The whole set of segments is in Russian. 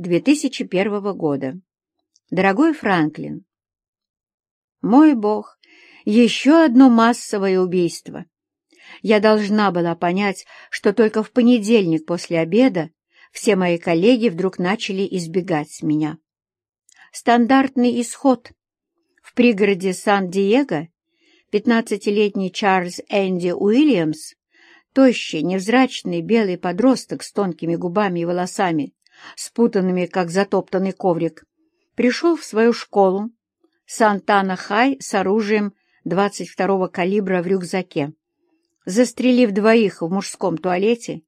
2001 года. Дорогой Франклин, мой бог, еще одно массовое убийство. Я должна была понять, что только в понедельник после обеда все мои коллеги вдруг начали избегать меня. Стандартный исход. В пригороде Сан-Диего пятнадцатилетний Чарльз Энди Уильямс, тощий, невзрачный белый подросток с тонкими губами и волосами, спутанными, как затоптанный коврик, пришел в свою школу Сантана-Хай с оружием 22-го калибра в рюкзаке. Застрелив двоих в мужском туалете,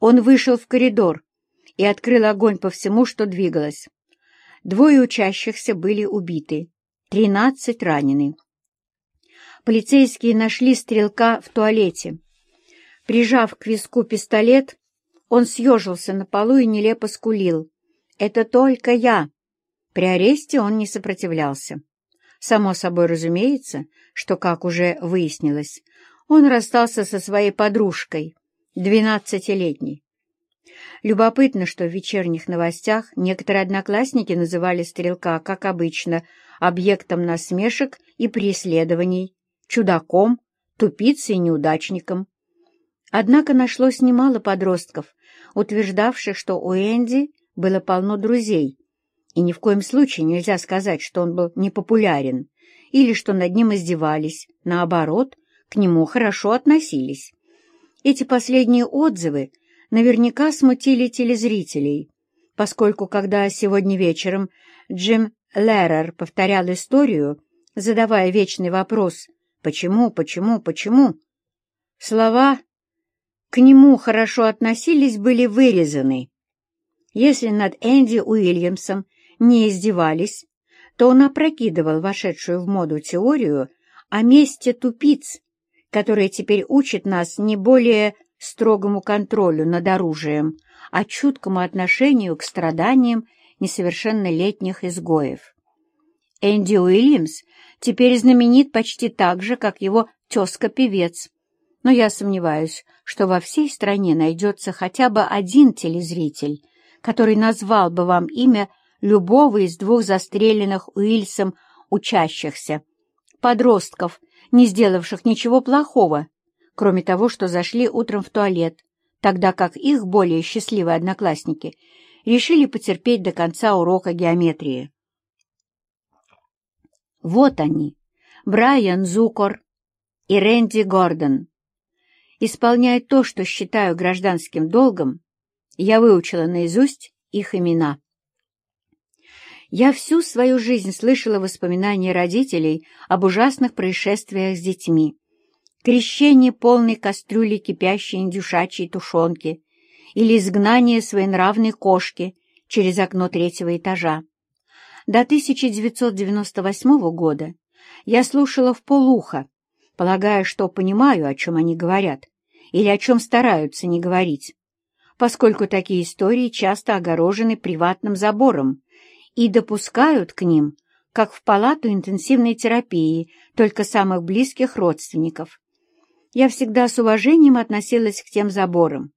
он вышел в коридор и открыл огонь по всему, что двигалось. Двое учащихся были убиты, тринадцать ранены. Полицейские нашли стрелка в туалете. Прижав к виску пистолет, он съежился на полу и нелепо скулил. «Это только я!» При аресте он не сопротивлялся. Само собой разумеется, что, как уже выяснилось, он расстался со своей подружкой, двенадцатилетней. Любопытно, что в вечерних новостях некоторые одноклассники называли стрелка, как обычно, объектом насмешек и преследований, чудаком, тупицей и неудачником. Однако нашлось немало подростков, утверждавших, что у Энди было полно друзей, и ни в коем случае нельзя сказать, что он был непопулярен или что над ним издевались, наоборот, к нему хорошо относились. Эти последние отзывы наверняка смутили телезрителей, поскольку когда сегодня вечером Джим Леррер повторял историю, задавая вечный вопрос «Почему, почему, почему?», слова «к нему хорошо относились» были вырезаны. Если над Энди Уильямсом не издевались, то он опрокидывал вошедшую в моду теорию о месте тупиц, которая теперь учит нас не более строгому контролю над оружием, а чуткому отношению к страданиям несовершеннолетних изгоев. Энди Уильямс теперь знаменит почти так же, как его тезка-певец, но я сомневаюсь, что во всей стране найдется хотя бы один телезритель, который назвал бы вам имя любого из двух застреленных Уильсом учащихся, подростков, не сделавших ничего плохого, кроме того, что зашли утром в туалет, тогда как их более счастливые одноклассники решили потерпеть до конца урока геометрии. Вот они, Брайан Зукор и Рэнди Гордон. Исполняя то, что считаю гражданским долгом, я выучила наизусть их имена. Я всю свою жизнь слышала воспоминания родителей об ужасных происшествиях с детьми. Крещение полной кастрюли кипящей индюшачьей тушенки или изгнание своенравной кошки через окно третьего этажа. До 1998 года я слушала в полуха, полагая, что понимаю, о чем они говорят, или о чем стараются не говорить, поскольку такие истории часто огорожены приватным забором, и допускают к ним, как в палату интенсивной терапии, только самых близких родственников. Я всегда с уважением относилась к тем заборам.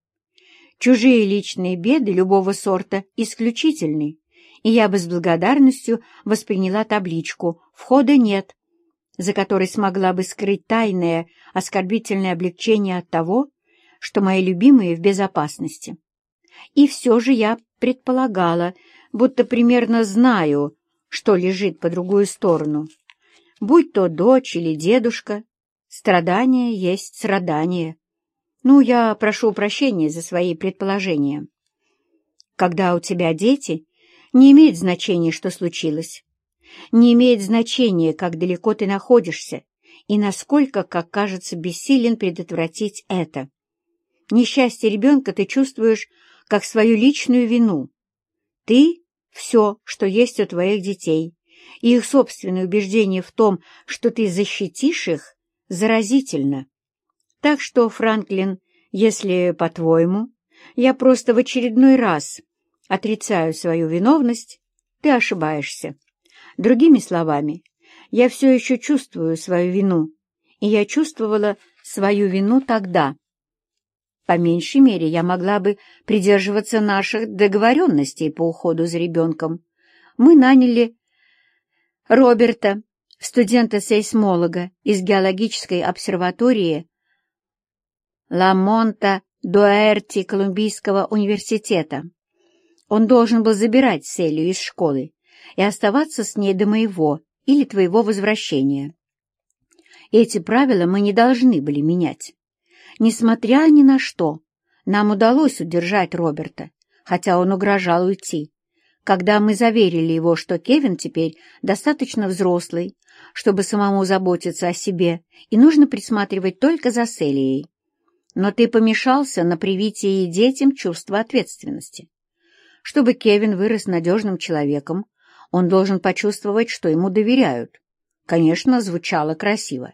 Чужие личные беды любого сорта исключительны, и я бы с благодарностью восприняла табличку «Входа нет», за которой смогла бы скрыть тайное, оскорбительное облегчение от того, что мои любимые в безопасности. И все же я предполагала, будто примерно знаю, что лежит по другую сторону. Будь то дочь или дедушка, страдание есть страдание. Ну, я прошу прощения за свои предположения. Когда у тебя дети, не имеет значения, что случилось. Не имеет значения, как далеко ты находишься и насколько, как кажется, бессилен предотвратить это. Несчастье ребенка ты чувствуешь как свою личную вину. Ты все, что есть у твоих детей, и их собственное убеждение в том, что ты защитишь их, заразительно. Так что, Франклин, если, по-твоему, я просто в очередной раз отрицаю свою виновность, ты ошибаешься. Другими словами, я все еще чувствую свою вину, и я чувствовала свою вину тогда. По меньшей мере, я могла бы придерживаться наших договоренностей по уходу за ребенком. Мы наняли Роберта, студента-сейсмолога из геологической обсерватории Ламонта Дуэрти Колумбийского университета. Он должен был забирать Селию из школы и оставаться с ней до моего или твоего возвращения. Эти правила мы не должны были менять. Несмотря ни на что, нам удалось удержать Роберта, хотя он угрожал уйти, когда мы заверили его, что Кевин теперь достаточно взрослый, чтобы самому заботиться о себе, и нужно присматривать только за Селией. Но ты помешался на привитии детям чувства ответственности. Чтобы Кевин вырос надежным человеком, он должен почувствовать, что ему доверяют. Конечно, звучало красиво.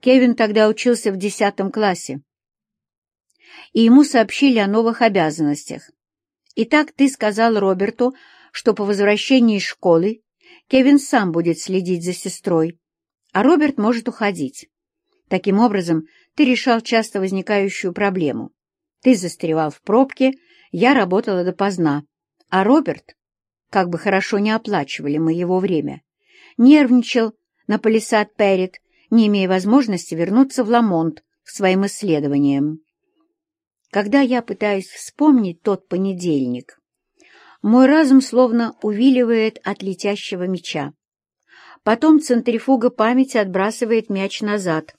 Кевин тогда учился в десятом классе, и ему сообщили о новых обязанностях. Итак, ты сказал Роберту, что по возвращении из школы Кевин сам будет следить за сестрой, а Роберт может уходить. Таким образом, ты решал часто возникающую проблему. Ты застревал в пробке, я работала допоздна, а Роберт, как бы хорошо не оплачивали мы его время, нервничал на палисад Перрит, не имея возможности вернуться в Ламонт к своим исследованиям. Когда я пытаюсь вспомнить тот понедельник, мой разум словно увиливает от летящего мяча. Потом центрифуга памяти отбрасывает мяч назад,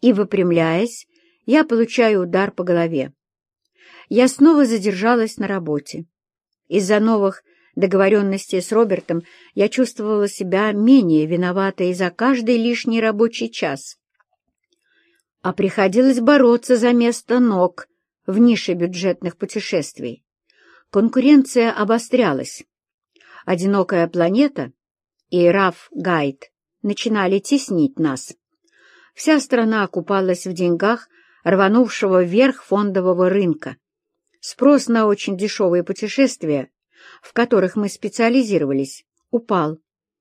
и, выпрямляясь, я получаю удар по голове. Я снова задержалась на работе. Из-за новых договоренностей с Робертом я чувствовала себя менее виноватой за каждый лишний рабочий час. А приходилось бороться за место ног в нише бюджетных путешествий. Конкуренция обострялась. Одинокая планета и Раф Гайд начинали теснить нас. Вся страна окупалась в деньгах рванувшего вверх фондового рынка. Спрос на очень дешевые путешествия, в которых мы специализировались, упал,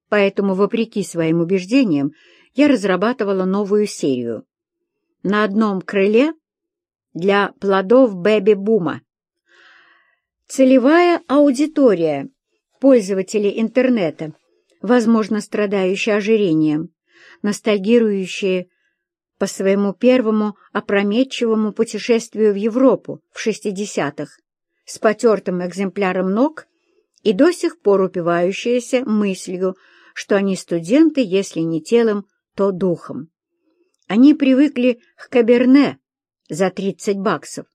поэтому, вопреки своим убеждениям, я разрабатывала новую серию. На одном крыле для плодов бэби-бума Целевая аудитория пользователи интернета, возможно, страдающие ожирением, ностальгирующие по своему первому опрометчивому путешествию в Европу в 60-х, с потертым экземпляром ног и до сих пор упивающиеся мыслью, что они студенты, если не телом, то духом. Они привыкли к каберне за 30 баксов,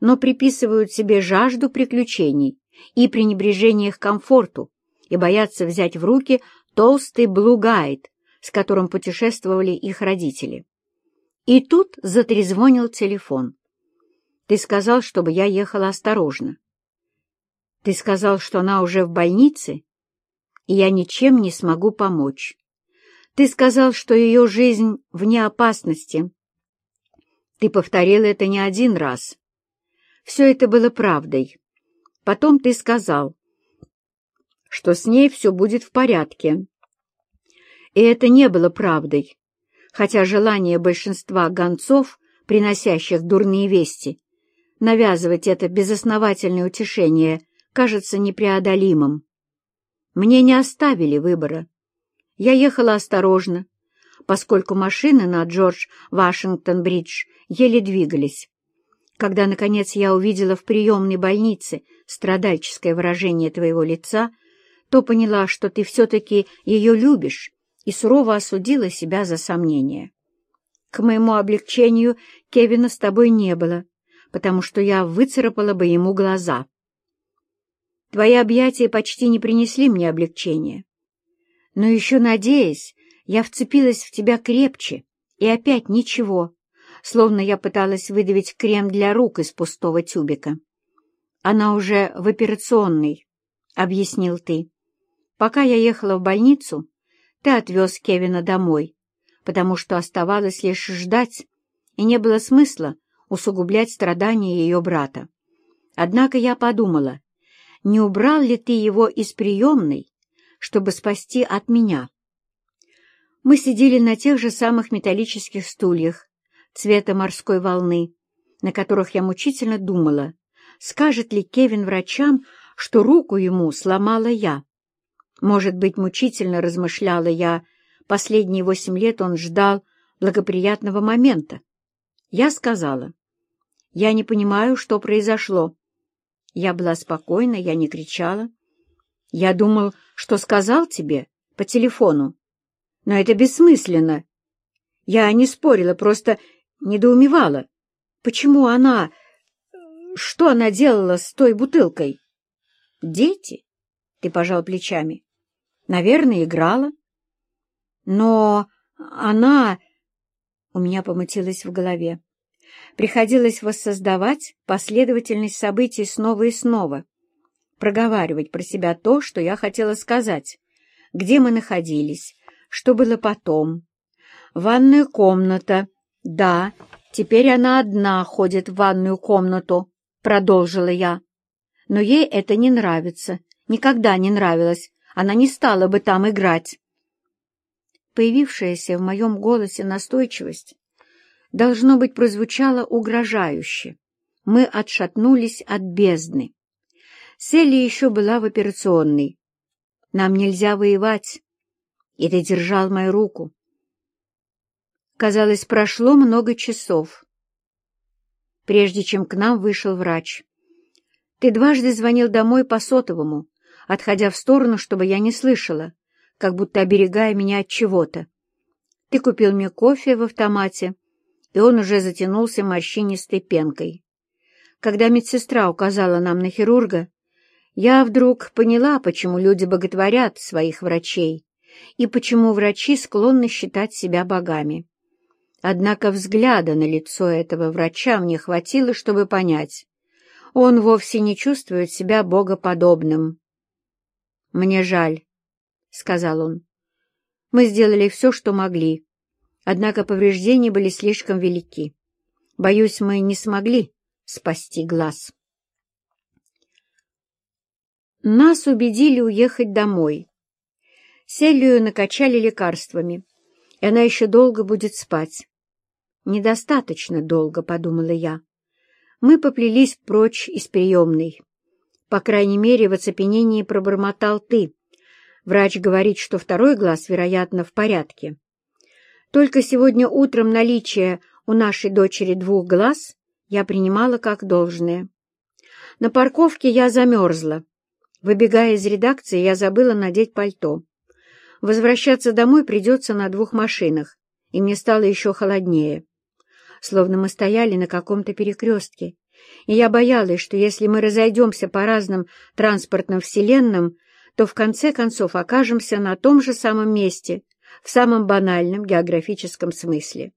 но приписывают себе жажду приключений и пренебрежение к комфорту и боятся взять в руки толстый блугайд, с которым путешествовали их родители. И тут затрезвонил телефон. Ты сказал, чтобы я ехала осторожно. Ты сказал, что она уже в больнице, и я ничем не смогу помочь. Ты сказал, что ее жизнь вне опасности. Ты повторил это не один раз. Все это было правдой. Потом ты сказал, что с ней все будет в порядке. И это не было правдой, хотя желание большинства гонцов, приносящих дурные вести, навязывать это безосновательное утешение кажется непреодолимым. Мне не оставили выбора. Я ехала осторожно, поскольку машины на Джордж Вашингтон-Бридж еле двигались. Когда, наконец, я увидела в приемной больнице страдальческое выражение твоего лица, то поняла, что ты все-таки ее любишь, и сурово осудила себя за сомнение. К моему облегчению Кевина с тобой не было, потому что я выцарапала бы ему глаза. Твои объятия почти не принесли мне облегчения. Но еще надеясь, я вцепилась в тебя крепче, и опять ничего, словно я пыталась выдавить крем для рук из пустого тюбика. «Она уже в операционной», — объяснил ты. «Пока я ехала в больницу, ты отвез Кевина домой, потому что оставалось лишь ждать, и не было смысла усугублять страдания ее брата. Однако я подумала, не убрал ли ты его из приемной, чтобы спасти от меня?» Мы сидели на тех же самых металлических стульях, цвета морской волны, на которых я мучительно думала, скажет ли Кевин врачам, что руку ему сломала я. Может быть, мучительно размышляла я, последние восемь лет он ждал благоприятного момента. Я сказала, «Я не понимаю, что произошло». Я была спокойна, я не кричала. Я думал, что сказал тебе по телефону. Но это бессмысленно. Я не спорила, просто недоумевала. Почему она... Что она делала с той бутылкой? Дети? Ты пожал плечами. Наверное, играла. Но она... У меня помутилось в голове. Приходилось воссоздавать последовательность событий снова и снова, проговаривать про себя то, что я хотела сказать, где мы находились, что было потом. Ванная комната. Да, теперь она одна ходит в ванную комнату, продолжила я. Но ей это не нравится, никогда не нравилось, она не стала бы там играть. Появившаяся в моем голосе настойчивость, должно быть, прозвучала угрожающе. Мы отшатнулись от бездны. Селли еще была в операционной. Нам нельзя воевать. И ты держал мою руку. Казалось, прошло много часов, прежде чем к нам вышел врач. Ты дважды звонил домой по сотовому, отходя в сторону, чтобы я не слышала как будто оберегая меня от чего-то. Ты купил мне кофе в автомате, и он уже затянулся морщинистой пенкой. Когда медсестра указала нам на хирурга, я вдруг поняла, почему люди боготворят своих врачей и почему врачи склонны считать себя богами. Однако взгляда на лицо этого врача мне хватило, чтобы понять. Он вовсе не чувствует себя богоподобным. Мне жаль, — сказал он. «Мы сделали все, что могли, однако повреждения были слишком велики. Боюсь, мы не смогли спасти глаз». Нас убедили уехать домой. Селию накачали лекарствами, и она еще долго будет спать. «Недостаточно долго», — подумала я. Мы поплелись прочь из приемной. По крайней мере, в оцепенении пробормотал ты, Врач говорит, что второй глаз, вероятно, в порядке. Только сегодня утром наличие у нашей дочери двух глаз я принимала как должное. На парковке я замерзла. Выбегая из редакции, я забыла надеть пальто. Возвращаться домой придется на двух машинах, и мне стало еще холоднее. Словно мы стояли на каком-то перекрестке, и я боялась, что если мы разойдемся по разным транспортным вселенным, то в конце концов окажемся на том же самом месте, в самом банальном географическом смысле.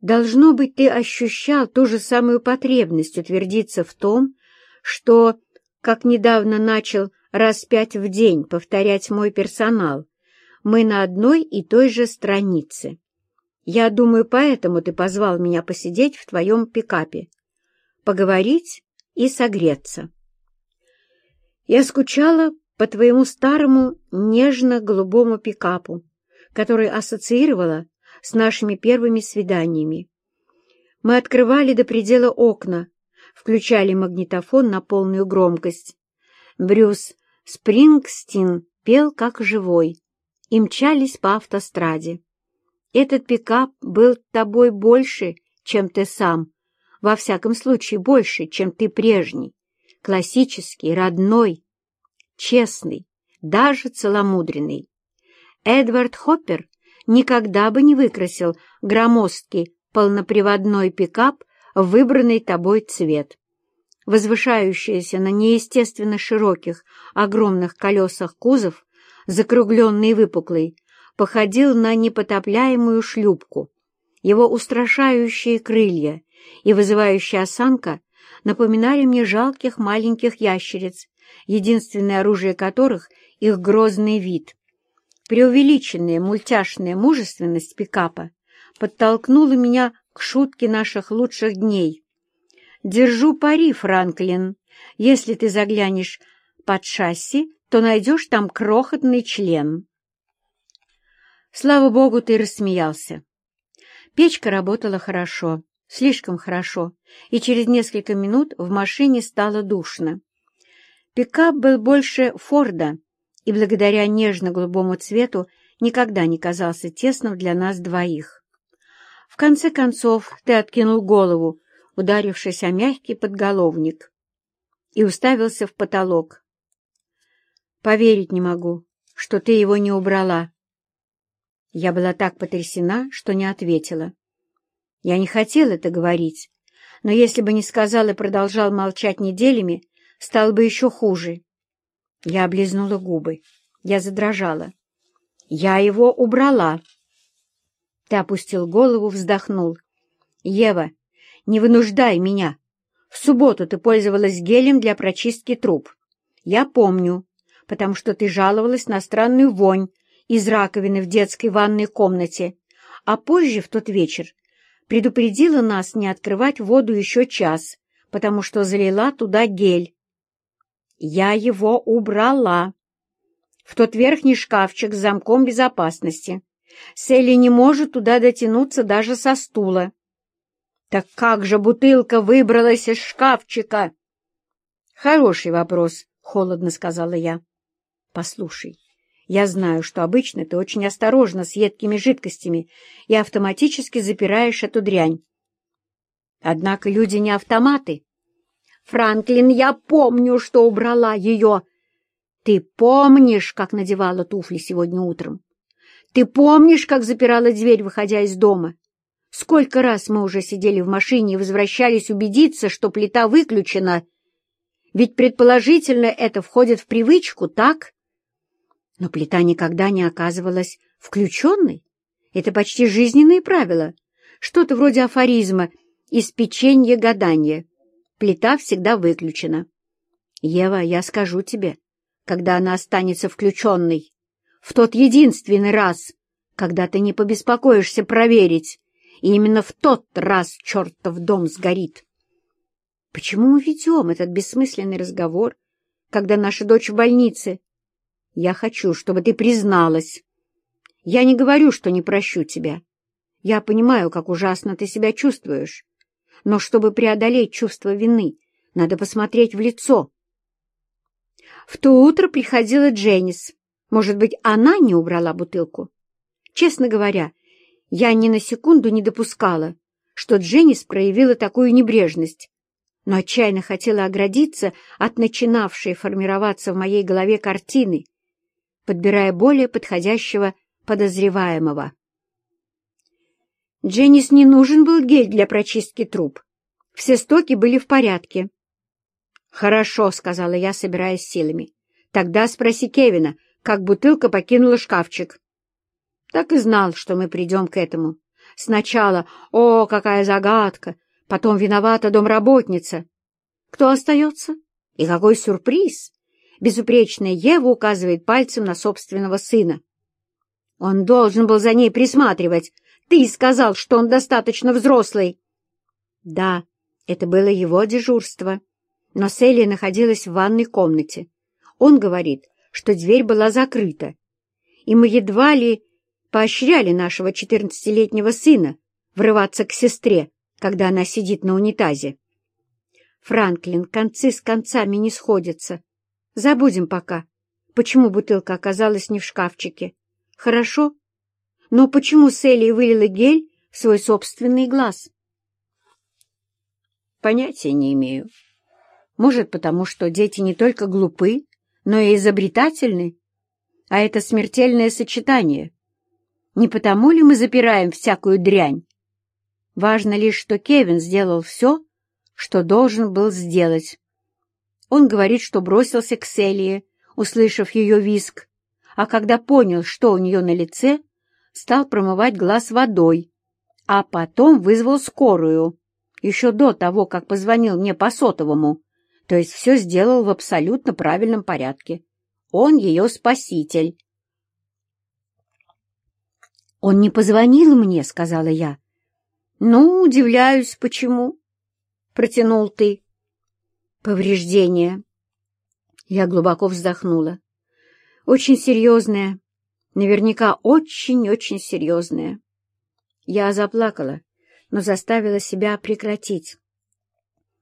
Должно быть, ты ощущал ту же самую потребность утвердиться в том, что, как недавно начал раз пять в день повторять мой персонал, мы на одной и той же странице. Я думаю, поэтому ты позвал меня посидеть в твоем пикапе, поговорить и согреться. Я скучала по твоему старому нежно-голубому пикапу, который ассоциировала с нашими первыми свиданиями. Мы открывали до предела окна, включали магнитофон на полную громкость. Брюс Спрингстин пел как живой и мчались по автостраде. Этот пикап был тобой больше, чем ты сам, во всяком случае больше, чем ты прежний, классический, родной, честный, даже целомудренный. Эдвард Хоппер никогда бы не выкрасил громоздкий полноприводной пикап в выбранный тобой цвет. Возвышающийся на неестественно широких, огромных колесах кузов, закругленный и выпуклый, походил на непотопляемую шлюпку. Его устрашающие крылья и вызывающая осанка напоминали мне жалких маленьких ящериц, единственное оружие которых — их грозный вид. Преувеличенная мультяшная мужественность пикапа подтолкнула меня к шутке наших лучших дней. «Держу пари, Франклин. Если ты заглянешь под шасси, то найдешь там крохотный член». Слава богу, ты рассмеялся. Печка работала хорошо, Слишком хорошо, и через несколько минут в машине стало душно. Пикап был больше Форда, и благодаря нежно-голубому цвету никогда не казался тесным для нас двоих. В конце концов ты откинул голову, ударившись о мягкий подголовник, и уставился в потолок. «Поверить не могу, что ты его не убрала». Я была так потрясена, что не ответила. Я не хотел это говорить, но если бы не сказал и продолжал молчать неделями, стало бы еще хуже. Я облизнула губы. Я задрожала. «Я его убрала!» Ты опустил голову, вздохнул. «Ева, не вынуждай меня. В субботу ты пользовалась гелем для прочистки труб. Я помню, потому что ты жаловалась на странную вонь из раковины в детской ванной комнате, а позже, в тот вечер, предупредила нас не открывать воду еще час, потому что залила туда гель. Я его убрала. В тот верхний шкафчик с замком безопасности. Селли не может туда дотянуться даже со стула. Так как же бутылка выбралась из шкафчика? Хороший вопрос, — холодно сказала я. Послушай, я знаю, что обычно ты очень осторожна с едкими жидкостями и автоматически запираешь эту дрянь. Однако люди не автоматы. Франклин, я помню, что убрала ее. Ты помнишь, как надевала туфли сегодня утром? Ты помнишь, как запирала дверь, выходя из дома? Сколько раз мы уже сидели в машине и возвращались убедиться, что плита выключена? Ведь предположительно это входит в привычку, так? Но плита никогда не оказывалась включенной. Это почти жизненные правила. Что-то вроде афоризма «из печенья гадания». Плита всегда выключена. Ева, я скажу тебе, когда она останется включенной, в тот единственный раз, когда ты не побеспокоишься проверить, и именно в тот раз чертов дом сгорит. Почему мы ведем этот бессмысленный разговор, когда наша дочь в больнице, я хочу, чтобы ты призналась. Я не говорю, что не прощу тебя. Я понимаю, как ужасно ты себя чувствуешь. Но чтобы преодолеть чувство вины, надо посмотреть в лицо. В то утро приходила Дженнис. Может быть, она не убрала бутылку? Честно говоря, я ни на секунду не допускала, что Дженнис проявила такую небрежность, но отчаянно хотела оградиться от начинавшей формироваться в моей голове картины, подбирая более подходящего подозреваемого. Дженнис не нужен был гель для прочистки труб. Все стоки были в порядке. «Хорошо», — сказала я, собираясь силами. «Тогда спроси Кевина, как бутылка покинула шкафчик». Так и знал, что мы придем к этому. Сначала «О, какая загадка!» Потом виновата домработница. Кто остается? И какой сюрприз! Безупречная Ева указывает пальцем на собственного сына. Он должен был за ней присматривать. Ты сказал, что он достаточно взрослый. Да, это было его дежурство. Но Селия находилась в ванной комнате. Он говорит, что дверь была закрыта. И мы едва ли поощряли нашего четырнадцатилетнего сына врываться к сестре, когда она сидит на унитазе. Франклин, концы с концами не сходятся. Забудем пока, почему бутылка оказалась не в шкафчике. Хорошо? Но почему Селли вылила гель в свой собственный глаз? Понятия не имею. Может, потому что дети не только глупы, но и изобретательны. А это смертельное сочетание. Не потому ли мы запираем всякую дрянь? Важно лишь, что Кевин сделал все, что должен был сделать. Он говорит, что бросился к Селии, услышав ее виск, а когда понял, что у нее на лице, стал промывать глаз водой, а потом вызвал скорую, еще до того, как позвонил мне по сотовому, то есть все сделал в абсолютно правильном порядке. Он ее спаситель. «Он не позвонил мне», — сказала я. «Ну, удивляюсь, почему?» — протянул ты. Повреждение. Я глубоко вздохнула. Очень серьезное. Наверняка очень-очень серьезное. Я заплакала, но заставила себя прекратить,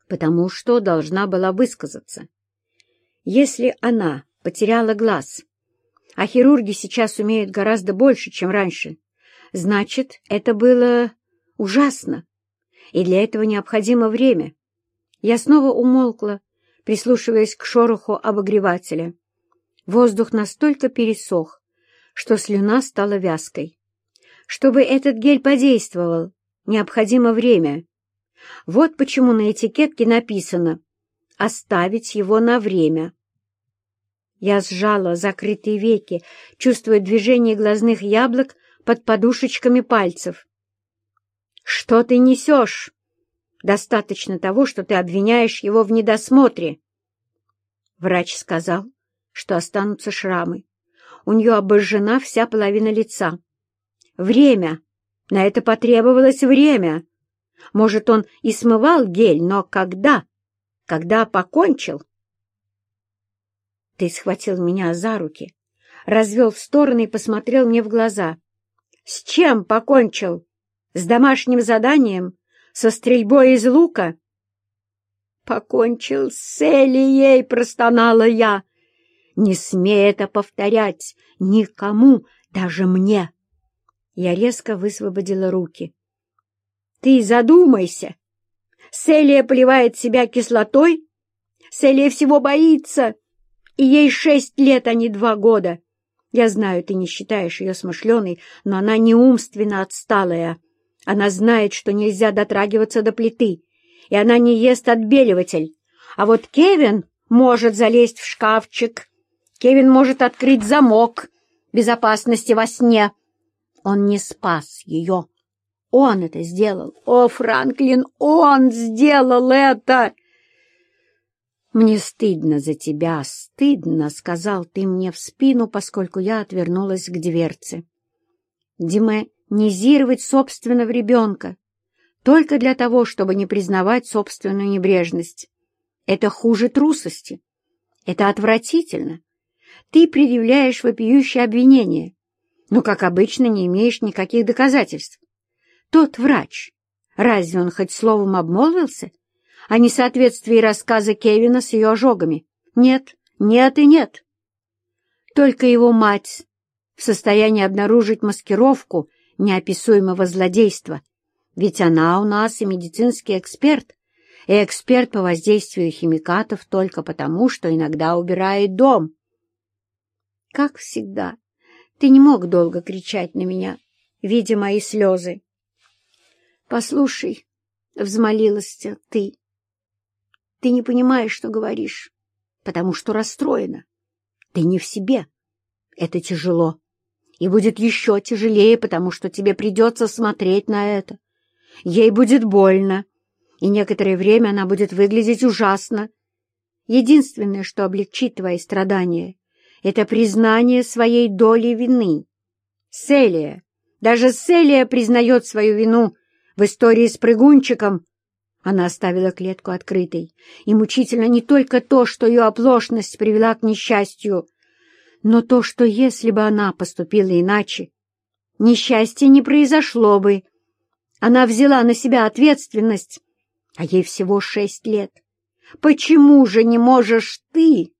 потому что должна была высказаться. Если она потеряла глаз, а хирурги сейчас умеют гораздо больше, чем раньше, значит, это было ужасно, и для этого необходимо время. Я снова умолкла, прислушиваясь к шороху обогревателя. Воздух настолько пересох, что слюна стала вязкой. Чтобы этот гель подействовал, необходимо время. Вот почему на этикетке написано «оставить его на время». Я сжала закрытые веки, чувствуя движение глазных яблок под подушечками пальцев. «Что ты несешь? Достаточно того, что ты обвиняешь его в недосмотре». Врач сказал, что останутся шрамы. У нее обожжена вся половина лица. Время. На это потребовалось время. Может, он и смывал гель, но когда? Когда покончил? Ты схватил меня за руки, развел в стороны и посмотрел мне в глаза. С чем покончил? С домашним заданием? Со стрельбой из лука? Покончил с Элией, простонала я. Не смей это повторять никому, даже мне. Я резко высвободила руки. Ты задумайся. Селия поливает себя кислотой? Селия всего боится, и ей шесть лет, а не два года. Я знаю, ты не считаешь ее смышленой, но она не умственно отсталая. Она знает, что нельзя дотрагиваться до плиты, и она не ест отбеливатель. А вот Кевин может залезть в шкафчик Кевин может открыть замок безопасности во сне. Он не спас ее. Он это сделал. О, Франклин, он сделал это! «Мне стыдно за тебя, стыдно», — сказал ты мне в спину, поскольку я отвернулась к дверце. Демонизировать собственного ребенка только для того, чтобы не признавать собственную небрежность. Это хуже трусости. Это отвратительно. Ты предъявляешь вопиющее обвинение, но, как обычно, не имеешь никаких доказательств. Тот врач, разве он хоть словом обмолвился о несоответствии рассказа Кевина с ее ожогами? Нет, нет и нет. Только его мать в состоянии обнаружить маскировку неописуемого злодейства, ведь она у нас и медицинский эксперт, и эксперт по воздействию химикатов только потому, что иногда убирает дом. Как всегда, ты не мог долго кричать на меня, видя мои слезы. «Послушай», — взмолилась ты, — «ты не понимаешь, что говоришь, потому что расстроена. Ты не в себе. Это тяжело. И будет еще тяжелее, потому что тебе придется смотреть на это. Ей будет больно, и некоторое время она будет выглядеть ужасно. Единственное, что облегчит твои страдания, это признание своей доли вины. Селия, даже Селия признает свою вину в истории с прыгунчиком. Она оставила клетку открытой, и мучительно не только то, что ее оплошность привела к несчастью, но то, что если бы она поступила иначе, несчастье не произошло бы. Она взяла на себя ответственность, а ей всего шесть лет. Почему же не можешь ты